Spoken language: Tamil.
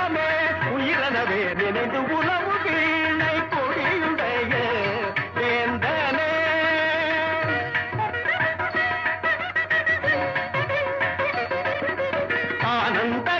உள்ளமே உயிரனவே நினைந்து உணவு வீணை கொடியுடைய வேந்தனே. ஆனந்த